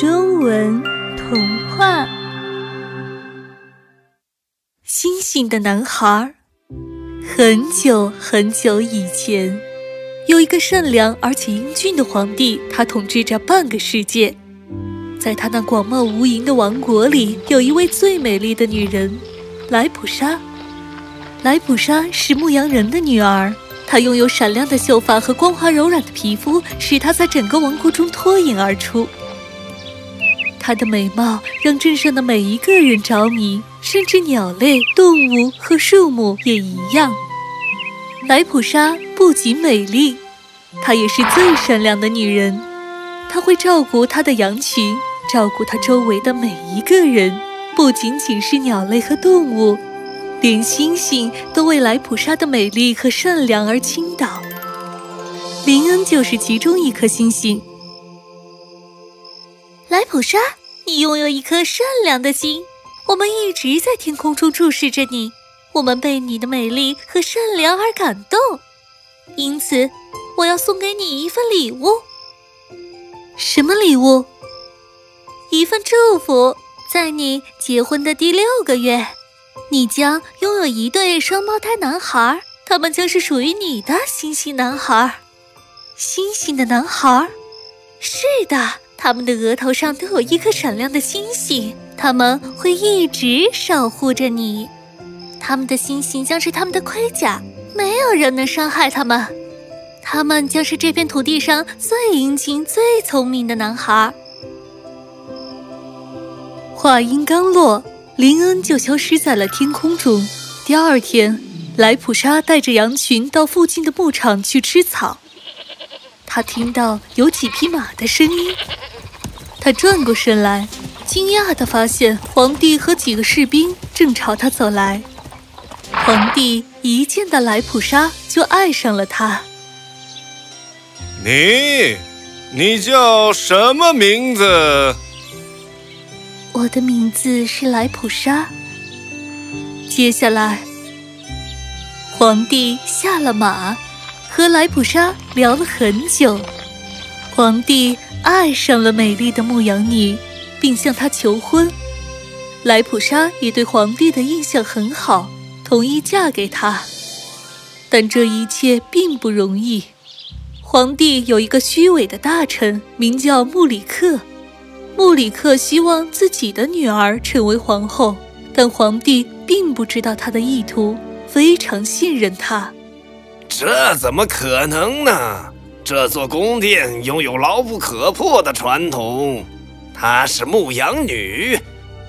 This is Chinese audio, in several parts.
中文童话：星星的男孩。很久很久以前，有一个善良而且英俊的皇帝，他统治着半个世界。在他那广袤无垠的王国里，有一位最美丽的女人——莱普莎。莱普莎是牧羊人的女儿，她拥有闪亮的秀发和光滑柔软的皮肤，使她在整个王国中脱颖而出。她的美貌让镇上的每一个人着迷，甚至鸟类、动物和树木也一样。莱普莎不仅美丽，她也是最善良的女人。她会照顾她的羊群，照顾她周围的每一个人，不仅仅是鸟类和动物，连星星都为莱普莎的美丽和善良而倾倒。林恩就是其中一颗星星。莱普莎，你拥有一颗善良的心，我们一直在天空中注视着你，我们被你的美丽和善良而感动，因此我要送给你一份礼物。什么礼物？一份祝福。在你结婚的第六个月，你将拥有一对双胞胎男孩，他们将是属于你的星星男孩。星星的男孩？是的。他们的额头上都有一颗闪亮的星星，他们会一直守护着你。他们的星星将是他们的盔甲，没有人能伤害他们。他们将是这片土地上最英俊、最聪明的男孩。话音刚落，林恩就消失在了天空中。第二天，莱普莎带着羊群到附近的牧场去吃草。他听到有几匹马的声音。他转过身来，惊讶地发现皇帝和几个士兵正朝他走来。皇帝一见到莱普莎，就爱上了她。你，你叫什么名字？我的名字是莱普莎。接下来，皇帝下了马，和莱普莎聊了很久。皇帝。爱上了美丽的牧羊女，并向她求婚。莱普莎也对皇帝的印象很好，同意嫁给他。但这一切并不容易。皇帝有一个虚伪的大臣，名叫穆里克。穆里克希望自己的女儿成为皇后，但皇帝并不知道他的意图，非常信任他。这怎么可能呢？这座宫殿拥有牢不可破的传统，她是牧羊女。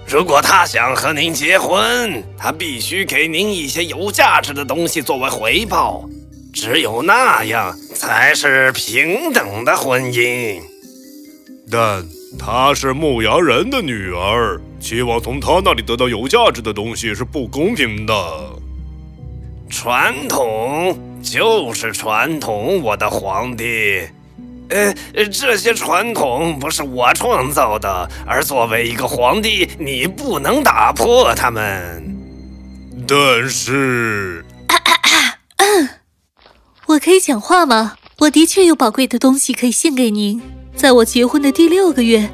如果她想和您结婚，她必须给您一些有价值的东西作为回报。只有那样才是平等的婚姻。但她是牧羊人的女儿，期望从她那里得到有价值的东西是不公平的。传统。就是传统，我的皇帝。呃，这些传统不是我创造的，而作为一个皇帝，你不能打破他们。但是，我可以讲话吗？我的确有宝贵的东西可以献给您。在我结婚的第六个月，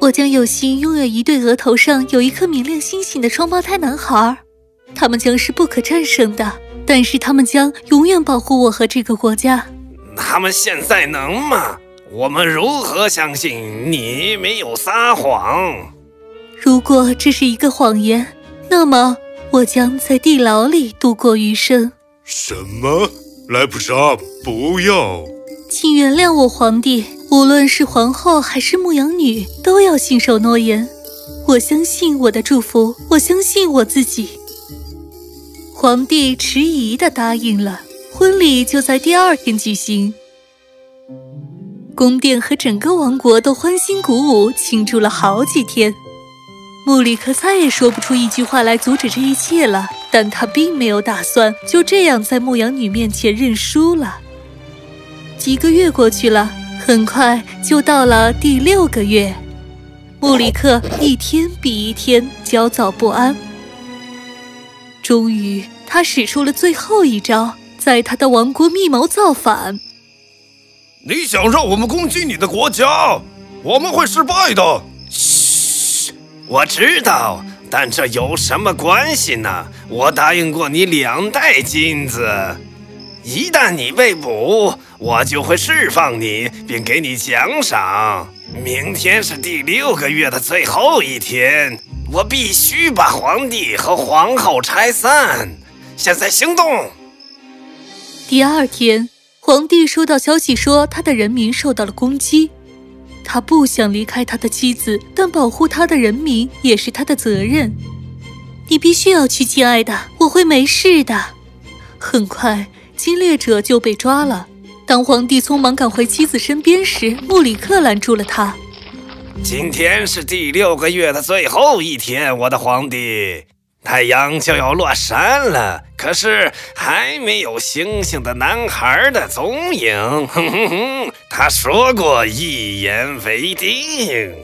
我将有幸拥有一对额头上有一颗明亮星星的双胞胎男孩，他们将是不可战胜的。但是他们将永远保护我和这个国家。他们现在能吗？我们如何相信你没有撒谎？如果这是一个谎言，那么我将在地牢里度过余生。什么？莱普莎，不要！请原谅我，皇帝。无论是皇后还是牧羊女，都要信守诺言。我相信我的祝福，我相信我自己。皇帝迟疑地答应了，婚礼就在第二天举行。宫殿和整个王国都欢欣鼓舞，庆祝了好几天。穆里克再也说不出一句话来阻止这一切了，但他并没有打算就这样在牧羊女面前认输了。几个月过去了，很快就到了第六个月，穆里克一天比一天焦躁不安。终于，他使出了最后一招，在他的王国密谋造反。你想让我们攻击你的国家？我们会失败的。嘘，我知道，但这有什么关系呢？我答应过你两袋金子，一旦你被捕，我就会释放你，并给你奖赏。明天是第六个月的最后一天，我必须把皇帝和皇后拆散。现在行动！第二天，皇帝收到消息说他的人民受到了攻击。他不想离开他的妻子，但保护他的人民也是他的责任。你必须要去，亲爱的，我会没事的。很快，侵略者就被抓了。当皇帝匆忙赶回妻子身边时，穆里克拦住了他。今天是第六个月的最后一天，我的皇帝。太阳就要落山了，可是还没有星星的男孩的踪影。哼哼哼，他说过一言为定。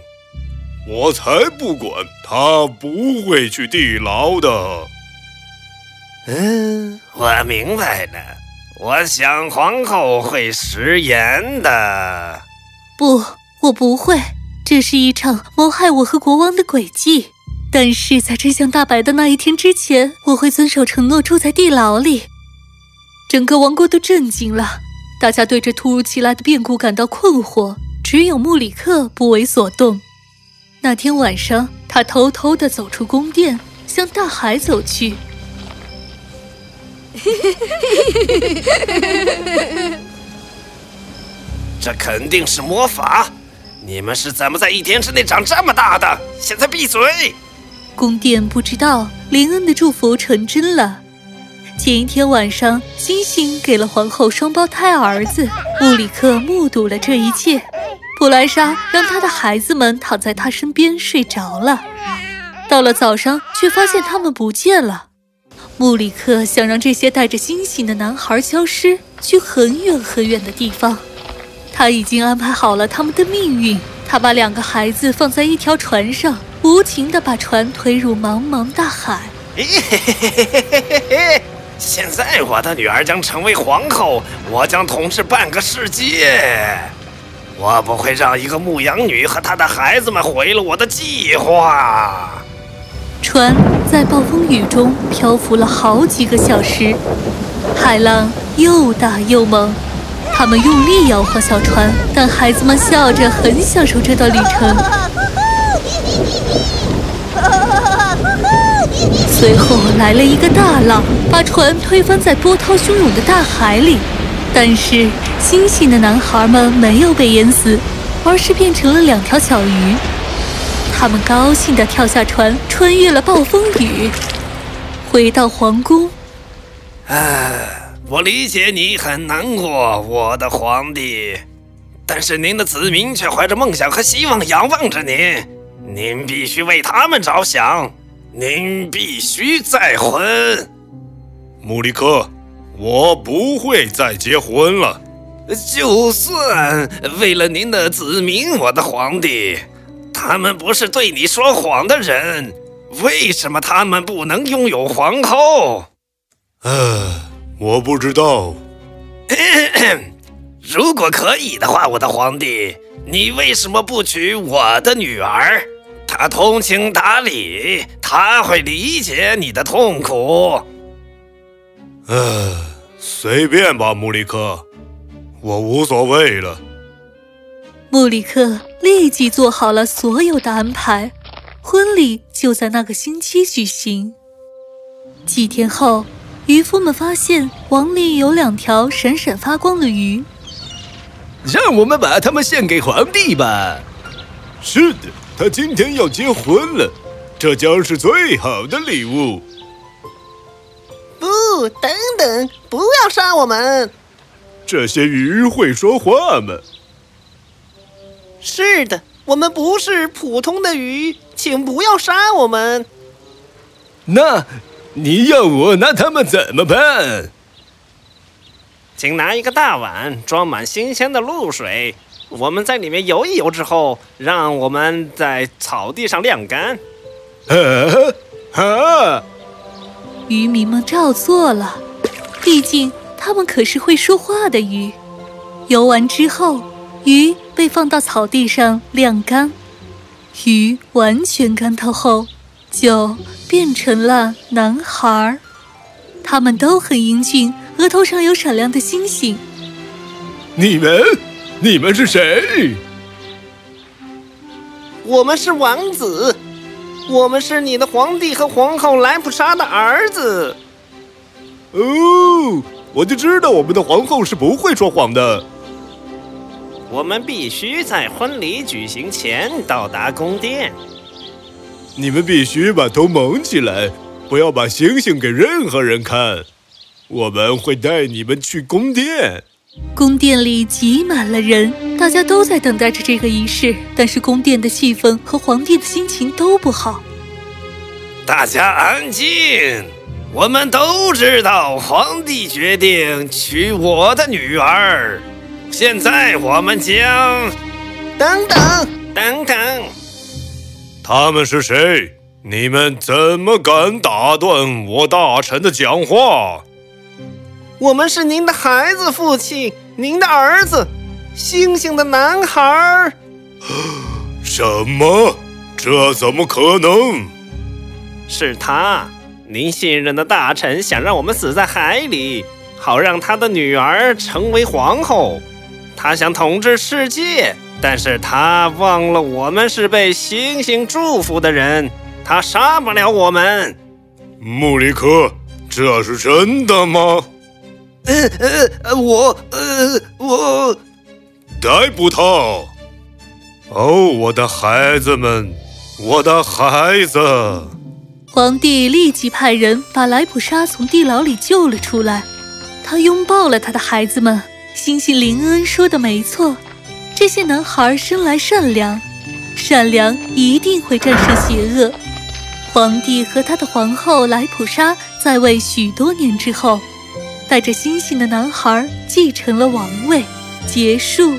我才不管，他不会去地牢的。嗯，我明白了。我想皇后会食言的。不，我不会。这是一场谋害我和国王的诡计。但是在真相大白的那一天之前，我会遵守承诺，住在地牢里。整个王国都震惊了，大家对这突如其来的变故感到困惑，只有穆里克不为所动。那天晚上，他偷偷地走出宫殿，向大海走去。这肯定是魔法！你们是怎么在一天之内长这么大的？现在闭嘴！宫殿不知道林恩的祝福成真了。前一天晚上，星星给了皇后双胞胎儿子。穆里克目睹了这一切。普莱莎让他的孩子们躺在他身边睡着了。到了早上，却发现他们不见了。穆里克想让这些带着星星的男孩消失，去很远很远的地方。他已经安排好了他们的命运。他把两个孩子放在一条船上。无情地把船推入茫茫大海。现在我的女儿将成为皇后，我将统治半个世界。我不会让一个牧羊女和她的孩子们毁了我的计划。船在暴风雨中漂浮了好几个小时，海浪又大又猛。他们用力摇晃小船，但孩子们笑着，很享受这段旅程。随后来了一个大浪，把船推翻在波涛汹涌的大海里。但是，星星的男孩们没有被淹死，而是变成了两条小鱼。他们高兴地跳下船，穿越了暴风雨，回到皇宫。啊，我理解你很难过，我的皇帝。但是您的子民却怀着梦想和希望仰望着您，您必须为他们着想。您必须再婚，穆里克，我不会再结婚了。就算为了您的子民，我的皇帝，他们不是对你说谎的人，为什么他们不能拥有皇后？呃，我不知道。如果可以的话，我的皇帝，你为什么不娶我的女儿？她通情达理，她会理解你的痛苦。呃，随便吧，穆里克，我无所谓了。穆里克立即做好了所有的安排，婚礼就在那个星期举行。几天后，渔夫们发现网里有两条闪闪发光的鱼，让我们把它们献给皇帝吧。是的。他今天要结婚了，这将是最好的礼物。不，等等，不要杀我们！这些鱼会说话吗？是的，我们不是普通的鱼，请不要杀我们。那你要我拿它们怎么办？请拿一个大碗，装满新鲜的露水。我们在里面游一游之后，让我们在草地上晾干。呃，啊！渔民们照做了，毕竟他们可是会说话的鱼。游完之后，鱼被放到草地上晾干，鱼完全干透后，就变成了男孩儿。他们都很英俊，额头上有闪亮的星星。你们，你们是谁？我们是王子，我们是你的皇帝和皇后莱普莎的儿子。哦，我就知道我们的皇后是不会说谎的。我们必须在婚礼举行前到达宫殿。你们必须把头蒙起来，不要把星星给任何人看。我们会带你们去宫殿。宫殿里挤满了人，大家都在等待着这个仪式。但是宫殿的气氛和皇帝的心情都不好。大家安静！我们都知道，皇帝决定娶我的女儿。现在我们将……等等等等，他们是谁？你们怎么敢打断我大臣的讲话？我们是您的孩子，父亲，您的儿子，星星的男孩儿。什么？这怎么可能？是他！您信任的大臣想让我们死在海里，好让他的女儿成为皇后。他想统治世界，但是他忘了我们是被星星祝福的人，他杀不了我们。穆里克，这是真的吗？呃呃呃，我呃我逮捕他！哦，我的孩子们，我的孩子！皇帝立即派人把莱普莎从地牢里救了出来，他拥抱了他的孩子们。星星林恩说的没错，这些男孩生来善良，善良一定会战胜邪恶。皇帝和他的皇后莱普莎在位许多年之后。带着星星的男孩继承了王位，结束。